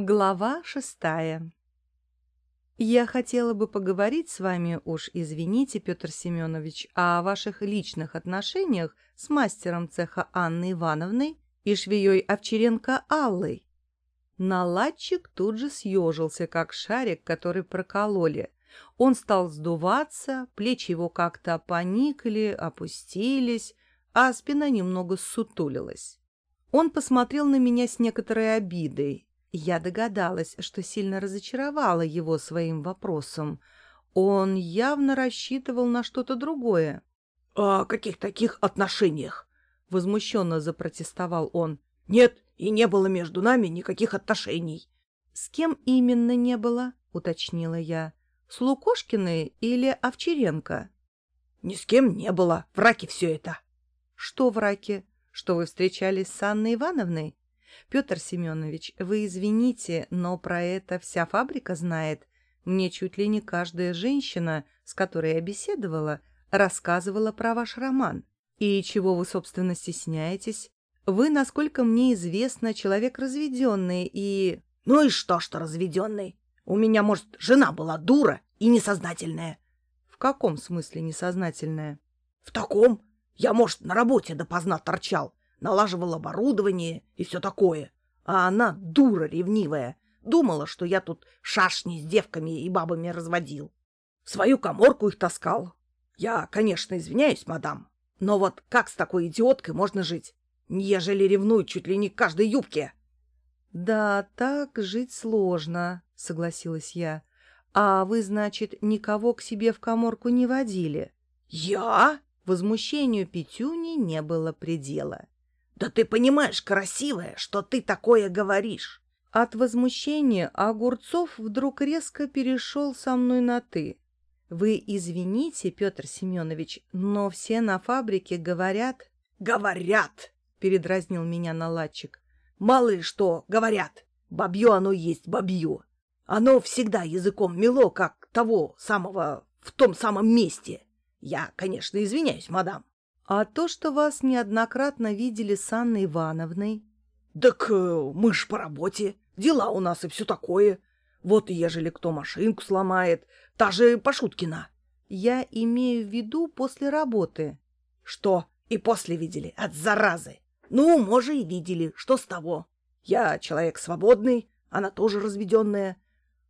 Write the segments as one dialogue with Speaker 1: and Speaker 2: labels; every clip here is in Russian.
Speaker 1: Глава шестая Я хотела бы поговорить с вами, уж извините, Петр Семенович, о ваших личных отношениях с мастером цеха Анной Ивановной и швеей Овчаренко Аллой. Наладчик тут же съежился, как шарик, который прокололи. Он стал сдуваться, плечи его как-то поникли, опустились, а спина немного ссутулилась. Он посмотрел на меня с некоторой обидой, я догадалась, что сильно разочаровала его своим вопросом. Он явно рассчитывал на что-то другое.
Speaker 2: — О каких таких отношениях?
Speaker 1: — возмущенно запротестовал он.
Speaker 2: — Нет, и не было между нами никаких отношений.
Speaker 1: — С кем именно не было? — уточнила я. — С Лукошкиной или Овчаренко?
Speaker 2: — Ни с кем не было. В раке все это.
Speaker 1: — Что в раке? Что вы встречались с Анной Ивановной? Петр Семенович, вы извините, но про это вся фабрика знает. Мне чуть ли не каждая женщина, с которой я беседовала, рассказывала про ваш роман. И чего вы, собственно, стесняетесь? Вы, насколько мне известно, человек разведенный и...
Speaker 2: Ну и что, что разведенный? У меня, может, жена была дура и несознательная.
Speaker 1: В каком смысле несознательная?
Speaker 2: В таком. Я, может, на работе допоздна торчал налаживал оборудование и все такое. А она, дура ревнивая, думала, что я тут шашни с девками и бабами разводил. Свою коморку их таскал. Я, конечно, извиняюсь, мадам, но вот как с такой идиоткой можно жить, ежели ревнует чуть ли не к каждой юбке?
Speaker 1: — Да, так жить сложно, — согласилась я. — А вы, значит, никого к себе в коморку не водили?
Speaker 2: — Я?
Speaker 1: Возмущению Петюни не было предела.
Speaker 2: «Да ты понимаешь, красивая, что ты такое говоришь!»
Speaker 1: От возмущения Огурцов вдруг резко перешел со мной на «ты». «Вы извините, Петр Семенович, но все на фабрике говорят...»
Speaker 2: «Говорят!» — передразнил меня наладчик. «Мало ли что говорят. Бабье оно есть бабье. Оно всегда языком мело, как того самого в том самом месте. Я, конечно, извиняюсь, мадам.
Speaker 1: А то, что вас неоднократно видели с Анной Ивановной?
Speaker 2: — Так э, мы ж по работе, дела у нас и все такое. Вот ежели кто машинку сломает, та же Пашуткина.
Speaker 1: — Я имею в виду после работы.
Speaker 2: — Что, и после видели, от заразы? Ну, может, и видели, что с того? Я человек свободный, она тоже разведенная.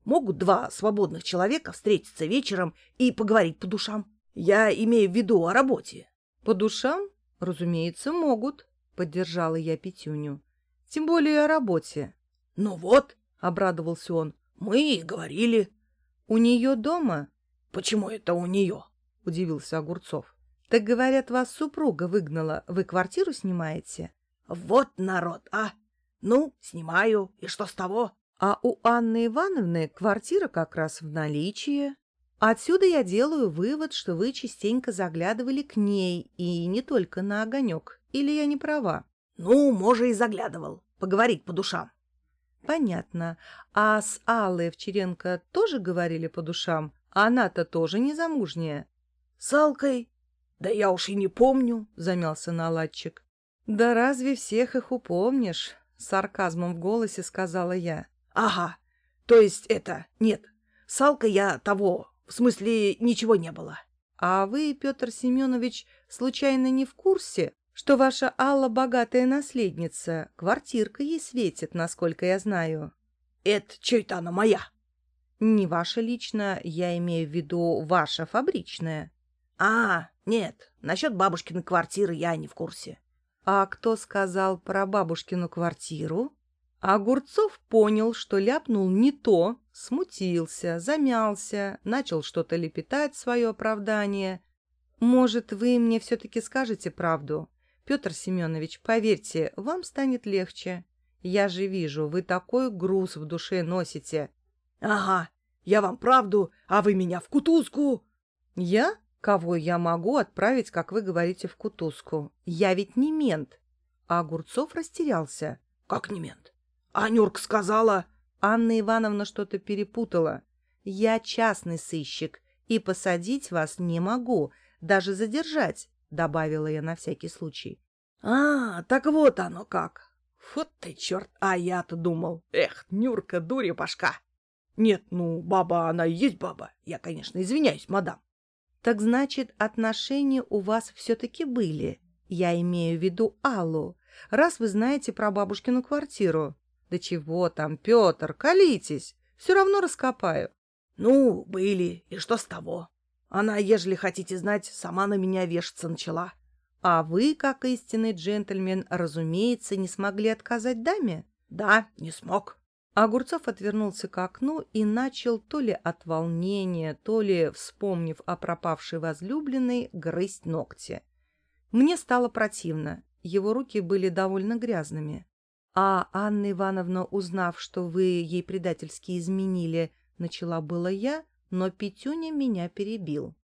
Speaker 2: Могут два свободных человека встретиться вечером и поговорить по душам. Я имею в виду о работе.
Speaker 1: По душам, разумеется, могут, поддержала я Петюню. Тем более о работе.
Speaker 2: Ну вот, обрадовался он. Мы и говорили.
Speaker 1: У нее дома?
Speaker 2: Почему это у нее?
Speaker 1: Удивился Огурцов. Так говорят, вас супруга выгнала. Вы квартиру снимаете?
Speaker 2: Вот народ, а! Ну, снимаю. И что с того?
Speaker 1: А у Анны Ивановны квартира как раз в наличии. Отсюда я делаю вывод, что вы частенько заглядывали к ней, и не только на огонек. Или я не права?
Speaker 2: Ну, может, и заглядывал. Поговорить по душам.
Speaker 1: Понятно. А с Аллой Овчаренко тоже говорили по душам? Она-то тоже не замужняя.
Speaker 2: С Алкой? Да я уж и не помню, замялся наладчик.
Speaker 1: Да разве всех их упомнишь? С сарказмом в голосе сказала я.
Speaker 2: Ага. То есть это... Нет. С Алкой я того в смысле, ничего не было.
Speaker 1: А вы, Петр Семенович, случайно не в курсе, что ваша Алла богатая наследница, квартирка ей светит, насколько я знаю?
Speaker 2: Это что это она моя?
Speaker 1: Не ваша лично, я имею в виду ваша фабричная.
Speaker 2: А, нет, насчет бабушкиной квартиры я не в курсе.
Speaker 1: А кто сказал про бабушкину квартиру? Огурцов понял, что ляпнул не то, смутился, замялся, начал что-то лепетать свое оправдание. «Может, вы мне все-таки скажете правду? Петр Семенович, поверьте, вам станет легче. Я же вижу, вы такой груз в душе носите».
Speaker 2: «Ага, я вам правду, а вы меня в кутузку».
Speaker 1: «Я? Кого я могу отправить, как вы говорите, в кутузку? Я ведь не мент». А Огурцов растерялся.
Speaker 2: «Как не мент? А Нюрка сказала...»
Speaker 1: Анна Ивановна что-то перепутала. Я частный сыщик, и посадить вас не могу, даже задержать, — добавила я на всякий случай.
Speaker 2: — А, так вот оно как. Вот ты черт, а я-то думал, эх, Нюрка, дуря башка. Нет, ну, баба, она и есть баба. Я, конечно, извиняюсь, мадам.
Speaker 1: Так значит, отношения у вас все-таки были. Я имею в виду Аллу, раз вы знаете про бабушкину квартиру. Да чего там, Петр, колитесь, все равно раскопаю.
Speaker 2: Ну, были, и что с того? Она, ежели хотите знать, сама на меня вешаться начала.
Speaker 1: А вы, как истинный джентльмен, разумеется, не смогли отказать даме?
Speaker 2: Да, не смог.
Speaker 1: Огурцов отвернулся к окну и начал то ли от волнения, то ли, вспомнив о пропавшей возлюбленной, грызть ногти. Мне стало противно, его руки были довольно грязными. А Анна Ивановна, узнав, что вы ей предательски изменили, начала было я, но Петюня меня перебил.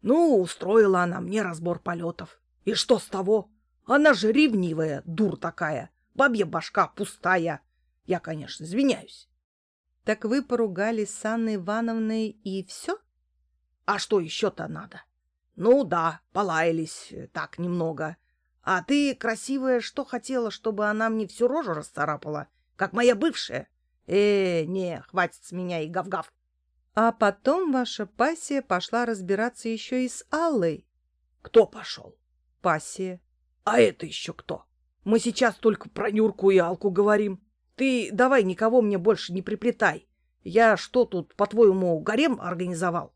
Speaker 2: Ну, устроила она мне разбор полетов. И что с того? Она же ревнивая, дур такая, бабья башка пустая. Я, конечно, извиняюсь.
Speaker 1: Так вы поругались с Анной Ивановной и все?
Speaker 2: А что еще-то надо? Ну да, полаялись э, так немного. А ты, красивая, что хотела, чтобы она мне всю рожу расцарапала, как моя бывшая? Э, не, хватит с меня и гав-гав.
Speaker 1: А потом ваша пассия пошла разбираться еще и с Аллой.
Speaker 2: Кто пошел?
Speaker 1: Пассия.
Speaker 2: А это еще кто? Мы сейчас только про Нюрку и Алку говорим. Ты давай никого мне больше не приплетай. Я что тут, по-твоему, гарем организовал?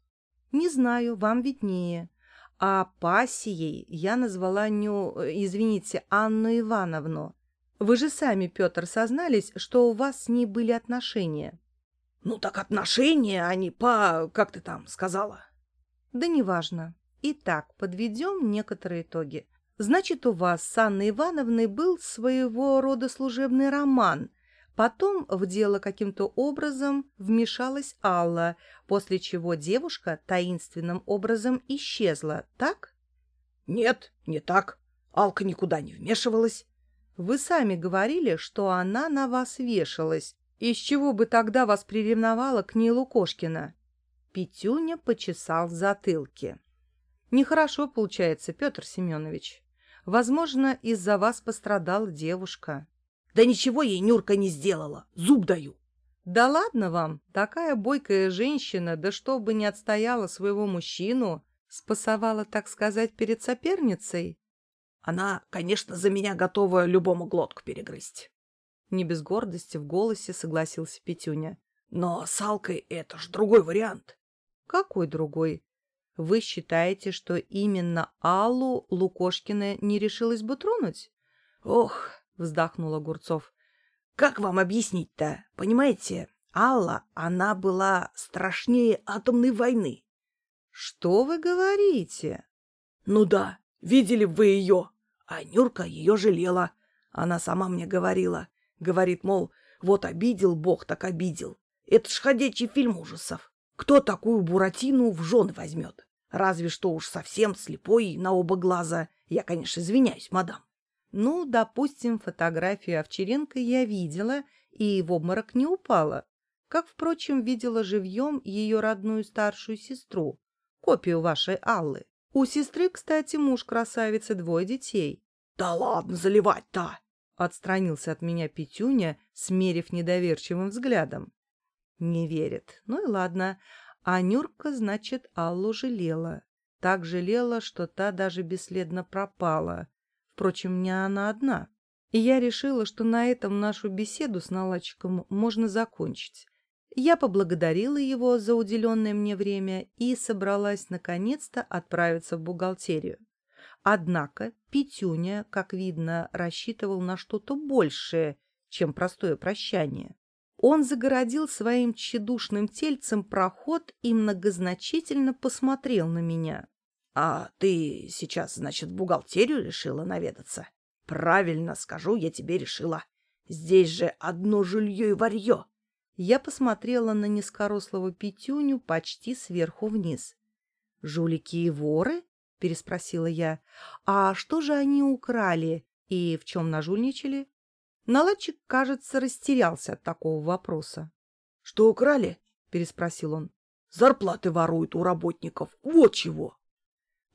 Speaker 1: Не знаю, вам виднее. А пассией я назвала Ню, извините, Анну Ивановну. Вы же сами, Петр, сознались, что у вас с ней были отношения.
Speaker 2: Ну так отношения, они по... как ты там сказала?
Speaker 1: Да неважно. Итак, подведем некоторые итоги. Значит, у вас с Анной Ивановной был своего рода служебный роман, Потом в дело каким-то образом вмешалась Алла, после чего девушка таинственным образом исчезла, так?
Speaker 2: Нет, не так. Алка никуда не вмешивалась.
Speaker 1: Вы сами говорили, что она на вас вешалась. Из чего бы тогда вас приревновала к ней Лукошкина? Петюня почесал в затылке. Нехорошо получается, Петр Семенович. Возможно, из-за вас пострадала девушка.
Speaker 2: Да ничего ей Нюрка не сделала. Зуб даю.
Speaker 1: Да ладно вам, такая бойкая женщина, да чтобы не отстояла своего мужчину, спасовала, так сказать, перед соперницей.
Speaker 2: Она, конечно, за меня готова любому глотку перегрызть.
Speaker 1: Не без гордости в голосе согласился Петюня.
Speaker 2: Но с Алкой это ж другой вариант.
Speaker 1: Какой другой? Вы считаете, что именно Аллу Лукошкина не решилась бы тронуть?
Speaker 2: Ох, — вздохнул Огурцов. «Как вам объяснить-то? Понимаете, Алла, она была страшнее атомной войны».
Speaker 1: «Что вы говорите?»
Speaker 2: «Ну да, видели вы ее. А Нюрка ее жалела. Она сама мне говорила. Говорит, мол, вот обидел Бог, так обидел. Это ж ходячий фильм ужасов. Кто такую Буратину в жены возьмет? Разве что уж совсем слепой на оба глаза. Я, конечно, извиняюсь, мадам.
Speaker 1: Ну, допустим, фотографию Овчаренко я видела и в обморок не упала. Как, впрочем, видела живьем ее родную старшую сестру, копию вашей Аллы. У сестры, кстати, муж красавицы, двое детей.
Speaker 2: — Да ладно заливать-то!
Speaker 1: — отстранился от меня Петюня, смерив недоверчивым взглядом. — Не верит. Ну и ладно. А Нюрка, значит, Аллу жалела. Так жалела, что та даже бесследно пропала. Впрочем, не она одна. И я решила, что на этом нашу беседу с наладчиком можно закончить. Я поблагодарила его за уделенное мне время и собралась наконец-то отправиться в бухгалтерию. Однако Петюня, как видно, рассчитывал на что-то большее, чем простое прощание. Он загородил своим тщедушным тельцем проход и многозначительно посмотрел на меня.
Speaker 2: А ты сейчас, значит, в бухгалтерию решила наведаться? Правильно скажу, я тебе решила. Здесь же одно жилье и варье.
Speaker 1: Я посмотрела на низкорослого Петюню почти сверху вниз. «Жулики и воры?» — переспросила я. «А что же они украли и в чем нажульничали?» Наладчик, кажется, растерялся от такого вопроса.
Speaker 2: «Что украли?»
Speaker 1: — переспросил он.
Speaker 2: «Зарплаты воруют у работников. Вот чего!»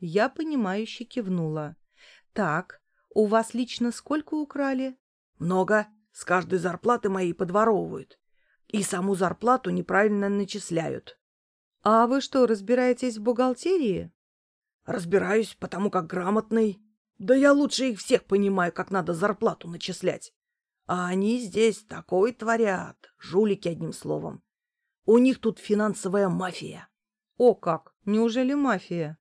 Speaker 1: Я, понимающе кивнула. «Так, у вас лично сколько украли?»
Speaker 2: «Много. с каждой зарплаты моей подворовывают. И саму зарплату неправильно начисляют.
Speaker 1: — А вы что, разбираетесь в бухгалтерии?
Speaker 2: — Разбираюсь, потому как грамотный. Да я лучше их всех понимаю, как надо зарплату начислять. А они здесь такой творят, жулики одним словом. У них тут финансовая мафия.
Speaker 1: — О как! Неужели мафия?
Speaker 2: —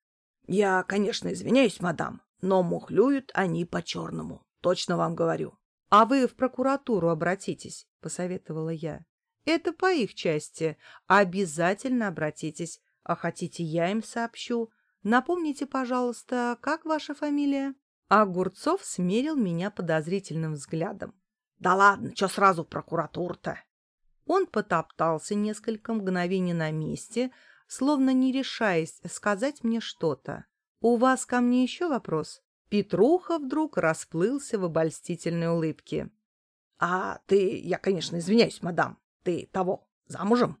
Speaker 2: Я, конечно, извиняюсь, мадам, но мухлюют они по-черному. Точно вам говорю.
Speaker 1: — А вы в прокуратуру обратитесь, — посоветовала я. — Это по их части. Обязательно обратитесь. А хотите, я им сообщу. Напомните, пожалуйста, как ваша фамилия? Огурцов смерил меня подозрительным взглядом.
Speaker 2: — Да ладно, что сразу в прокуратуру-то?
Speaker 1: Он потоптался несколько мгновений на месте, словно не решаясь сказать мне что-то. «У вас ко мне еще вопрос?» Петруха вдруг расплылся в обольстительной улыбке.
Speaker 2: «А ты, я, конечно, извиняюсь, мадам, ты того, замужем?»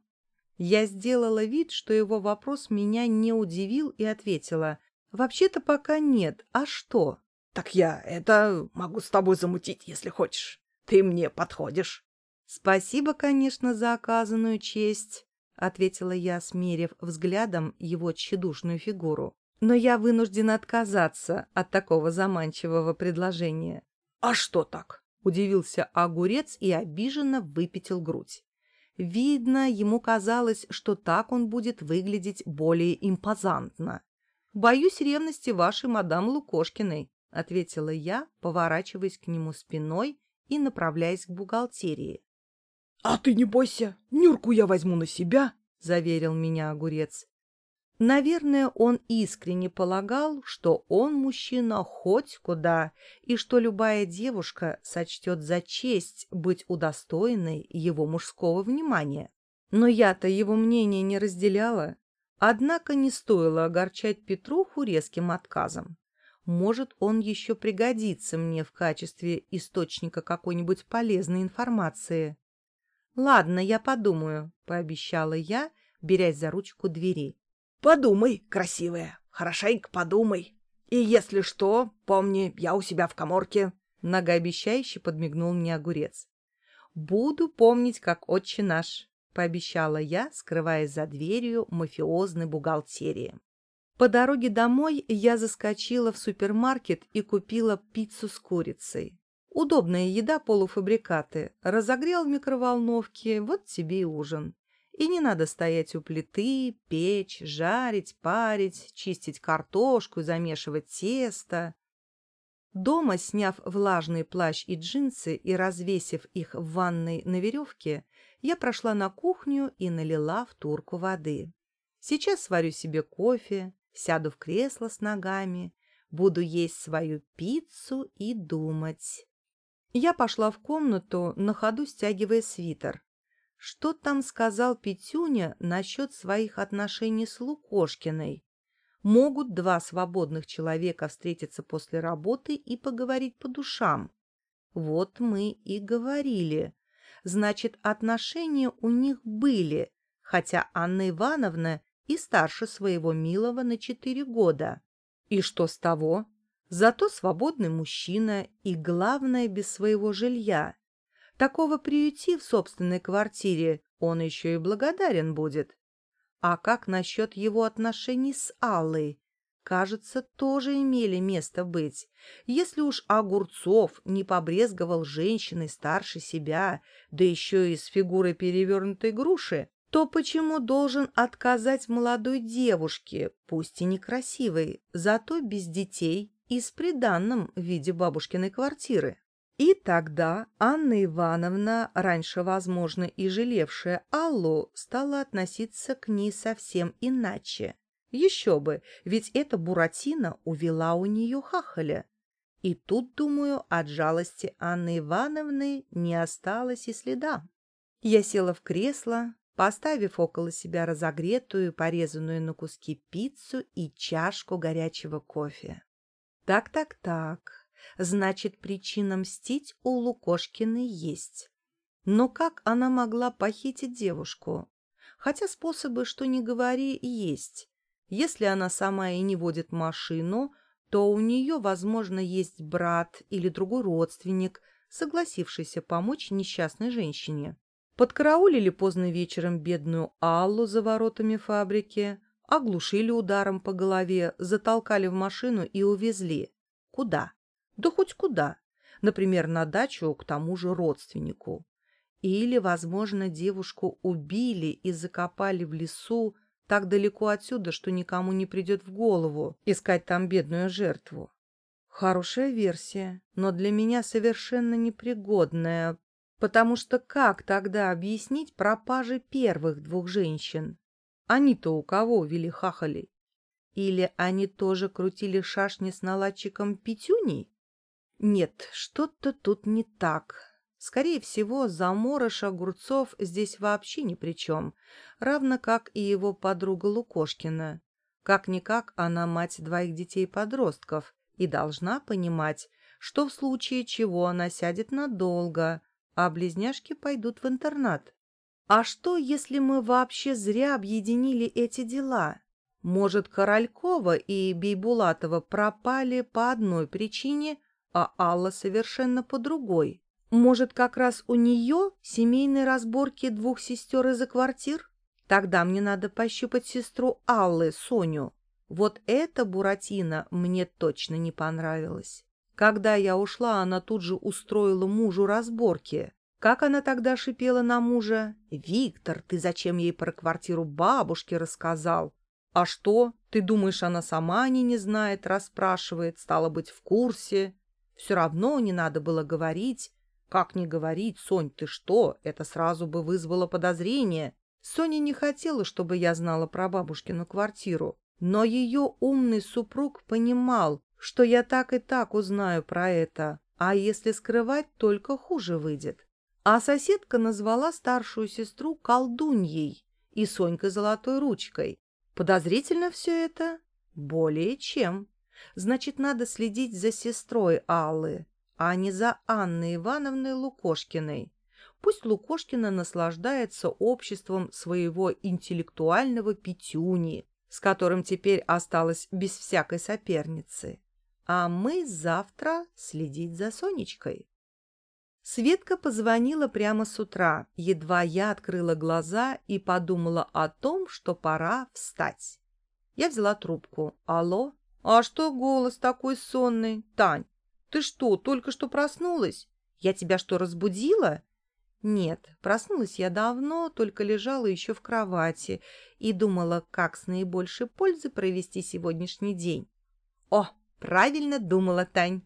Speaker 1: Я сделала вид, что его вопрос меня не удивил и ответила. «Вообще-то пока нет. А что?»
Speaker 2: «Так я это могу с тобой замутить, если хочешь. Ты мне подходишь».
Speaker 1: «Спасибо, конечно, за оказанную честь», — ответила я, смерив взглядом его тщедушную фигуру. «Но я вынуждена отказаться от такого заманчивого предложения».
Speaker 2: «А что так?»
Speaker 1: — удивился огурец и обиженно выпятил грудь. Видно, ему казалось, что так он будет выглядеть более импозантно. «Боюсь ревности вашей мадам Лукошкиной», — ответила я, поворачиваясь к нему спиной и направляясь к бухгалтерии.
Speaker 2: — А ты не бойся, Нюрку я возьму на себя, —
Speaker 1: заверил меня огурец. Наверное, он искренне полагал, что он мужчина хоть куда, и что любая девушка сочтет за честь быть удостоенной его мужского внимания. Но я-то его мнение не разделяла. Однако не стоило огорчать Петруху резким отказом. Может, он еще пригодится мне в качестве источника какой-нибудь полезной информации. «Ладно, я подумаю», — пообещала я, берясь за ручку двери.
Speaker 2: «Подумай, красивая, хорошенько подумай. И если что, помни, я у себя в коморке».
Speaker 1: Многообещающе подмигнул мне огурец. «Буду помнить, как отче наш», — пообещала я, скрываясь за дверью мафиозной бухгалтерии. По дороге домой я заскочила в супермаркет и купила пиццу с курицей. Удобная еда полуфабрикаты. Разогрел в микроволновке, вот тебе и ужин. И не надо стоять у плиты, печь, жарить, парить, чистить картошку, замешивать тесто. Дома, сняв влажный плащ и джинсы и развесив их в ванной на веревке, я прошла на кухню и налила в турку воды. Сейчас сварю себе кофе, сяду в кресло с ногами, буду есть свою пиццу и думать. Я пошла в комнату, на ходу стягивая свитер. Что там сказал Петюня насчет своих отношений с Лукошкиной? Могут два свободных человека встретиться после работы и поговорить по душам. Вот мы и говорили. Значит, отношения у них были, хотя Анна Ивановна и старше своего милого на четыре года. И что с того? Зато свободный мужчина и, главное, без своего жилья. Такого приюти в собственной квартире он еще и благодарен будет. А как насчет его отношений с Аллой? Кажется, тоже имели место быть. Если уж Огурцов не побрезговал женщиной старше себя, да еще и с фигурой перевернутой груши, то почему должен отказать молодой девушке, пусть и некрасивой, зато без детей и с приданным в виде бабушкиной квартиры. И тогда Анна Ивановна, раньше, возможно, и жалевшая Аллу, стала относиться к ней совсем иначе. Еще бы, ведь эта Буратино увела у нее хахаля. И тут, думаю, от жалости Анны Ивановны не осталось и следа. Я села в кресло, поставив около себя разогретую, порезанную на куски пиццу и чашку горячего кофе. Так-так-так, значит, причина мстить у Лукошкиной есть. Но как она могла похитить девушку? Хотя способы, что не говори, есть. Если она сама и не водит машину, то у нее, возможно, есть брат или другой родственник, согласившийся помочь несчастной женщине. Подкараулили поздно вечером бедную Аллу за воротами фабрики, оглушили ударом по голове, затолкали в машину и увезли. Куда? Да хоть куда. Например, на дачу к тому же родственнику. Или, возможно, девушку убили и закопали в лесу так далеко отсюда, что никому не придет в голову искать там бедную жертву. Хорошая версия, но для меня совершенно непригодная, потому что как тогда объяснить пропажи первых двух женщин? Они-то у кого вели хахали? Или они тоже крутили шашни с наладчиком Петюней? Нет, что-то тут не так. Скорее всего, заморыш огурцов здесь вообще ни при чем, равно как и его подруга Лукошкина. Как-никак она мать двоих детей-подростков и должна понимать, что в случае чего она сядет надолго, а близняшки пойдут в интернат. А что, если мы вообще зря объединили эти дела? Может, Королькова и Бейбулатова пропали по одной причине, а Алла совершенно по другой? Может, как раз у нее семейные разборки двух сестер из-за квартир? Тогда мне надо пощупать сестру Аллы, Соню. Вот эта Буратино мне точно не понравилась. Когда я ушла, она тут же устроила мужу разборки. Как она тогда шипела на мужа? «Виктор, ты зачем ей про квартиру бабушки рассказал?» «А что? Ты думаешь, она сама о ней не знает?» Расспрашивает, стала быть, в курсе. Все равно не надо было говорить. Как не говорить, Сонь, ты что? Это сразу бы вызвало подозрение. Соня не хотела, чтобы я знала про бабушкину квартиру. Но ее умный супруг понимал, что я так и так узнаю про это, а если скрывать, только хуже выйдет. А соседка назвала старшую сестру колдуньей и Сонькой золотой ручкой. Подозрительно все это? Более чем. Значит, надо следить за сестрой Аллы а не за Анной Ивановной Лукошкиной. Пусть Лукошкина наслаждается обществом своего интеллектуального пятюни, с которым теперь осталась без всякой соперницы. А мы завтра следить за Сонечкой. Светка позвонила прямо с утра, едва я открыла глаза и подумала о том, что пора встать. Я взяла трубку. «Алло? А что голос такой сонный? Тань, ты что, только что проснулась? Я тебя что, разбудила? Нет, проснулась я давно, только лежала еще в кровати и думала, как с наибольшей пользой провести сегодняшний день. О, правильно думала, Тань.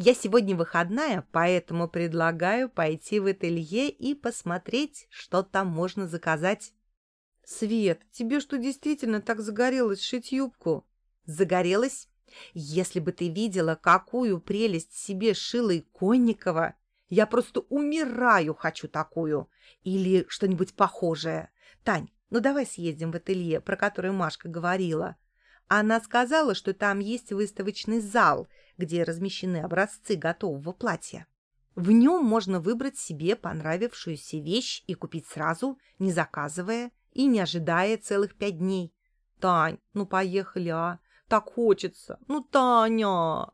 Speaker 1: Я сегодня выходная, поэтому предлагаю пойти в ателье и посмотреть, что там можно заказать. Свет, тебе что, действительно так загорелось шить юбку? Загорелась? Если бы ты видела, какую прелесть себе шила Иконникова, я просто умираю хочу такую. Или что-нибудь похожее. Тань, ну давай съездим в ателье, про которое Машка говорила. Она сказала, что там есть выставочный зал, где размещены образцы готового платья. В нем можно выбрать себе понравившуюся вещь и купить сразу, не заказывая и не ожидая целых пять дней. Тань, ну поехали, а? так хочется. Ну, Таня!»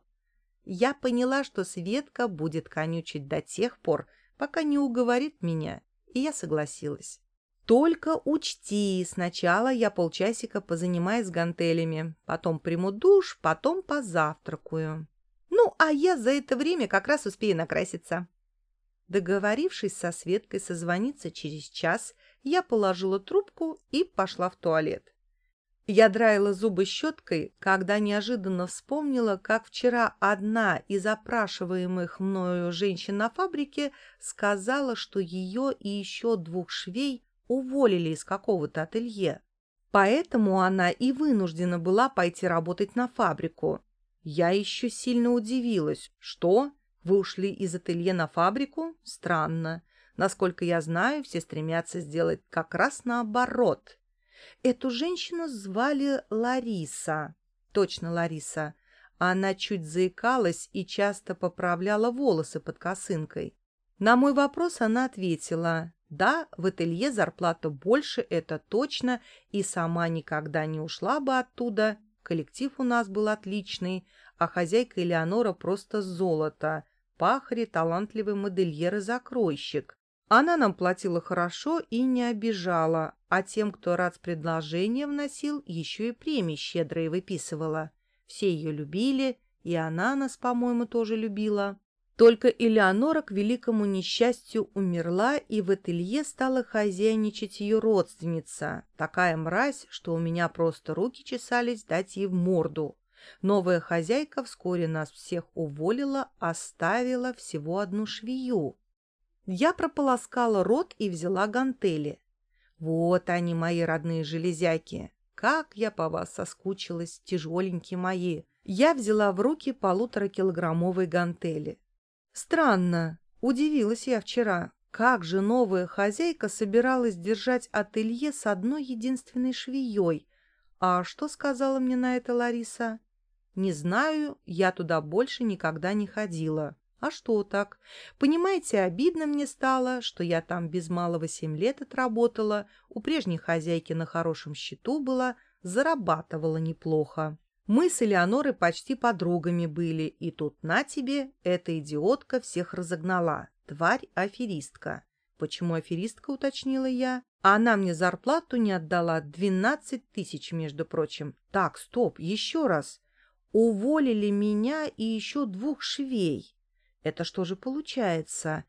Speaker 1: Я поняла, что Светка будет конючить до тех пор, пока не уговорит меня, и я согласилась. «Только учти, сначала я полчасика позанимаюсь гантелями, потом приму душ, потом позавтракаю. Ну, а я за это время как раз успею накраситься». Договорившись со Светкой созвониться через час, я положила трубку и пошла в туалет. Я драила зубы щеткой, когда неожиданно вспомнила, как вчера одна из опрашиваемых мною женщин на фабрике сказала, что ее и еще двух швей уволили из какого-то ателье. Поэтому она и вынуждена была пойти работать на фабрику. Я еще сильно удивилась. Что? Вы ушли из ателье на фабрику? Странно. Насколько я знаю, все стремятся сделать как раз наоборот. Эту женщину звали Лариса. Точно Лариса. Она чуть заикалась и часто поправляла волосы под косынкой. На мой вопрос она ответила, да, в ателье зарплата больше, это точно, и сама никогда не ушла бы оттуда. Коллектив у нас был отличный, а хозяйка Элеонора просто золото. пахаре талантливый модельер и закройщик. Она нам платила хорошо и не обижала, а тем, кто рад с предложением вносил, еще и премии щедрые выписывала. Все ее любили, и она нас, по-моему, тоже любила. Только Элеонора к великому несчастью умерла, и в ателье стала хозяйничать ее родственница, такая мразь, что у меня просто руки чесались дать ей в морду. Новая хозяйка вскоре нас всех уволила, оставила всего одну швею. Я прополоскала рот и взяла гантели. Вот они, мои родные железяки. Как я по вас соскучилась, тяжеленькие мои. Я взяла в руки полуторакилограммовые гантели. Странно, удивилась я вчера. Как же новая хозяйка собиралась держать ателье с одной единственной швеей? А что сказала мне на это Лариса? Не знаю, я туда больше никогда не ходила. А что так? Понимаете, обидно мне стало, что я там без малого семь лет отработала, у прежней хозяйки на хорошем счету была, зарабатывала неплохо. Мы с Элеонорой почти подругами были, и тут на тебе эта идиотка всех разогнала. Тварь-аферистка. Почему аферистка, уточнила я. А она мне зарплату не отдала, двенадцать тысяч, между прочим. Так, стоп, еще раз. Уволили меня и еще двух швей. Это что же получается?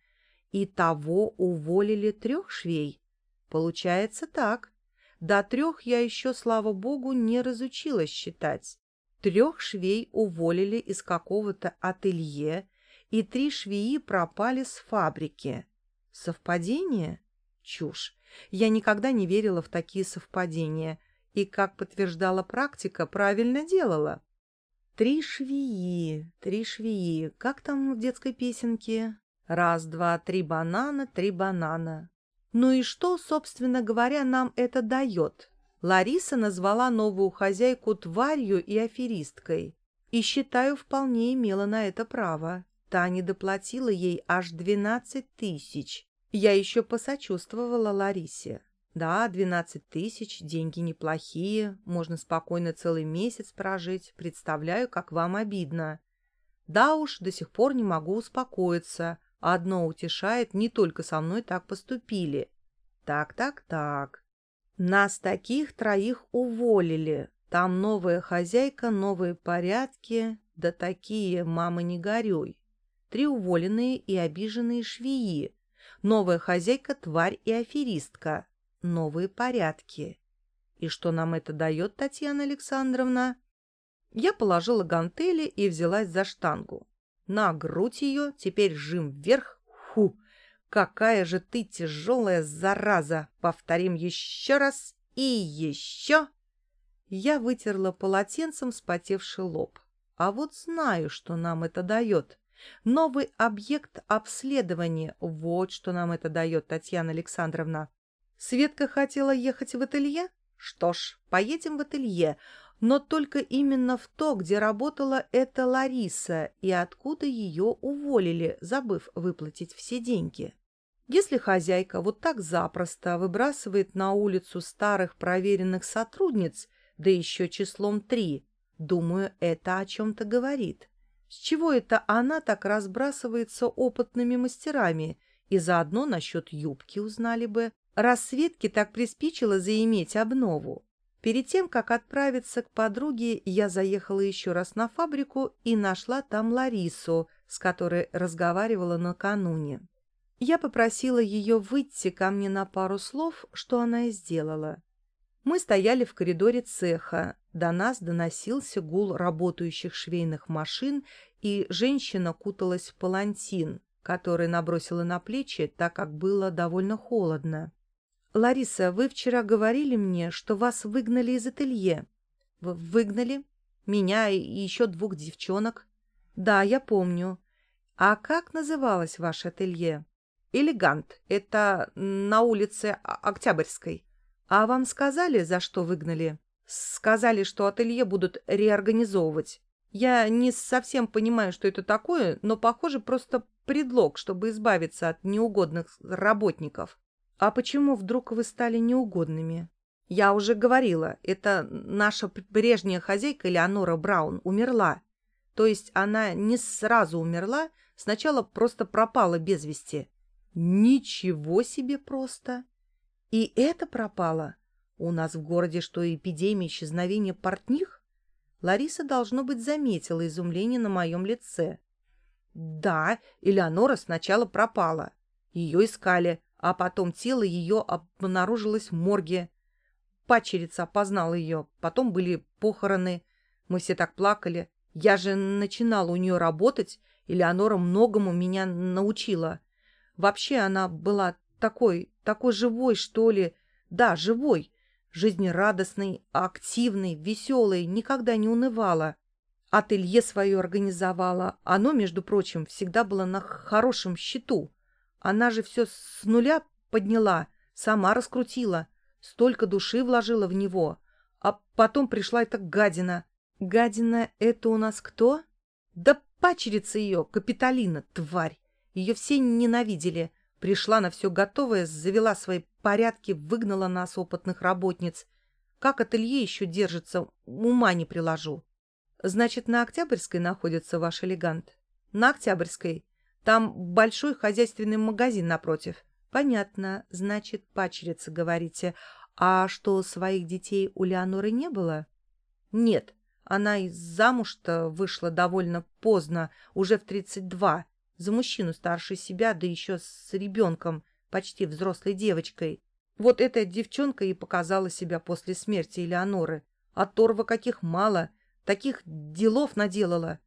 Speaker 1: И того уволили трех швей? Получается так. До трех я еще, слава богу, не разучилась считать. Трех швей уволили из какого-то ателье, и три швеи пропали с фабрики. Совпадение? Чушь. Я никогда не верила в такие совпадения, и, как подтверждала практика, правильно делала. Три швеи, три швеи. Как там в детской песенке? Раз, два, три банана, три банана. Ну и что, собственно говоря, нам это дает? Лариса назвала новую хозяйку тварью и аферисткой. И, считаю, вполне имела на это право. Та не доплатила ей аж двенадцать тысяч. Я еще посочувствовала Ларисе. Да, двенадцать тысяч, деньги неплохие, можно спокойно целый месяц прожить, представляю, как вам обидно. Да уж, до сих пор не могу успокоиться, одно утешает, не только со мной так поступили. Так, так, так. Нас таких троих уволили, там новая хозяйка, новые порядки, да такие, мама, не горюй. Три уволенные и обиженные швеи, новая хозяйка, тварь и аферистка, новые порядки. И что нам это дает, Татьяна Александровна? Я положила гантели и взялась за штангу. На грудь ее, теперь жим вверх. Фу, какая же ты тяжелая зараза! Повторим еще раз и еще. Я вытерла полотенцем спотевший лоб. А вот знаю, что нам это дает. Новый объект обследования. Вот что нам это дает, Татьяна Александровна. Светка хотела ехать в ателье? Что ж, поедем в ателье, но только именно в то, где работала эта Лариса и откуда ее уволили, забыв выплатить все деньги. Если хозяйка вот так запросто выбрасывает на улицу старых проверенных сотрудниц, да еще числом три, думаю, это о чем-то говорит. С чего это она так разбрасывается опытными мастерами, и заодно насчет юбки узнали бы, Рассветке так приспичило заиметь обнову. Перед тем, как отправиться к подруге, я заехала еще раз на фабрику и нашла там Ларису, с которой разговаривала накануне. Я попросила ее выйти ко мне на пару слов, что она и сделала. Мы стояли в коридоре цеха, до нас доносился гул работающих швейных машин, и женщина куталась в палантин, который набросила на плечи, так как было довольно холодно. «Лариса, вы вчера говорили мне, что вас выгнали из ателье». «Выгнали? Меня и еще двух девчонок?» «Да, я помню. А как называлось ваше ателье?» «Элегант. Это на улице Октябрьской». «А вам сказали, за что выгнали?» «Сказали, что ателье будут реорганизовывать. Я не совсем понимаю, что это такое, но, похоже, просто предлог, чтобы избавиться от неугодных работников». «А почему вдруг вы стали неугодными?» «Я уже говорила, это наша прежняя хозяйка Леонора Браун умерла. То есть она не сразу умерла, сначала просто пропала без вести. Ничего себе просто! И это пропало? У нас в городе что, эпидемия исчезновения портних? Лариса, должно быть, заметила изумление на моем лице. Да, Элеонора сначала пропала. Ее искали, а потом тело ее обнаружилось в морге. Пачерица опознала ее, потом были похороны. Мы все так плакали. Я же начинала у нее работать, Элеонора многому меня научила. Вообще она была такой, такой живой, что ли. Да, живой, жизнерадостной, активной, веселой, никогда не унывала. Ателье свое организовала. Оно, между прочим, всегда было на хорошем счету. Она же все с нуля подняла, сама раскрутила. Столько души вложила в него. А потом пришла эта гадина. Гадина — это у нас кто? Да пачерица ее, Капитолина, тварь. Ее все ненавидели. Пришла на все готовое, завела свои порядки, выгнала нас, опытных работниц. Как ателье еще держится, ума не приложу. Значит, на Октябрьской находится ваш элегант? На Октябрьской. Там большой хозяйственный магазин напротив. Понятно. Значит, пачерица, говорите. А что, своих детей у Леоноры не было? Нет. Она из замуж-то вышла довольно поздно, уже в тридцать два за мужчину старше себя, да еще с ребенком, почти взрослой девочкой. Вот эта девчонка и показала себя после смерти Элеоноры. А Торва каких мало, таких делов наделала.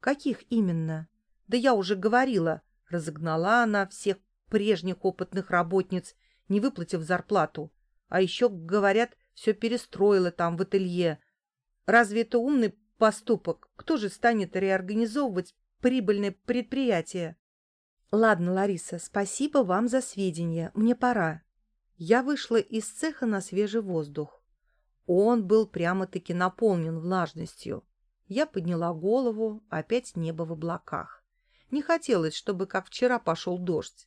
Speaker 1: Каких именно? Да я уже говорила. Разогнала она всех прежних опытных работниц, не выплатив зарплату. А еще, говорят, все перестроила там в ателье. Разве это умный поступок? Кто же станет реорганизовывать прибыльное предприятие. Ладно, Лариса, спасибо вам за сведения. Мне пора. Я вышла из цеха на свежий воздух. Он был прямо-таки наполнен влажностью. Я подняла голову, опять небо в облаках. Не хотелось, чтобы, как вчера, пошел дождь.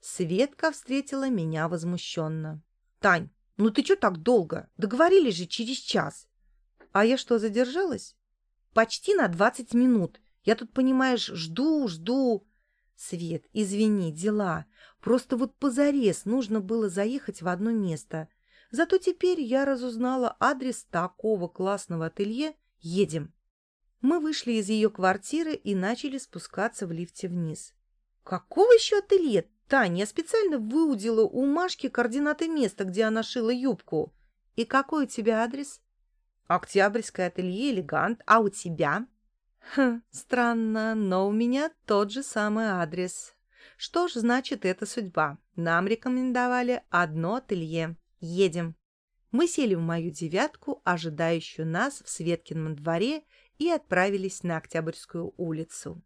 Speaker 1: Светка встретила меня возмущенно. — Тань, ну ты что так долго? Договорились же через час. — А я что, задержалась? — Почти на двадцать минут. Я тут, понимаешь, жду, жду. Свет, извини, дела. Просто вот позарез нужно было заехать в одно место. Зато теперь я разузнала адрес такого классного ателье. Едем. Мы вышли из ее квартиры и начали спускаться в лифте вниз. Какого еще ателье? Таня, специально выудила у Машки координаты места, где она шила юбку. И какой у тебя адрес? Октябрьское ателье «Элегант». А у тебя? Хм, странно, но у меня тот же самый адрес. Что ж, значит, это судьба. Нам рекомендовали одно ателье. Едем. Мы сели в мою девятку, ожидающую нас в Светкином дворе, и отправились на Октябрьскую улицу.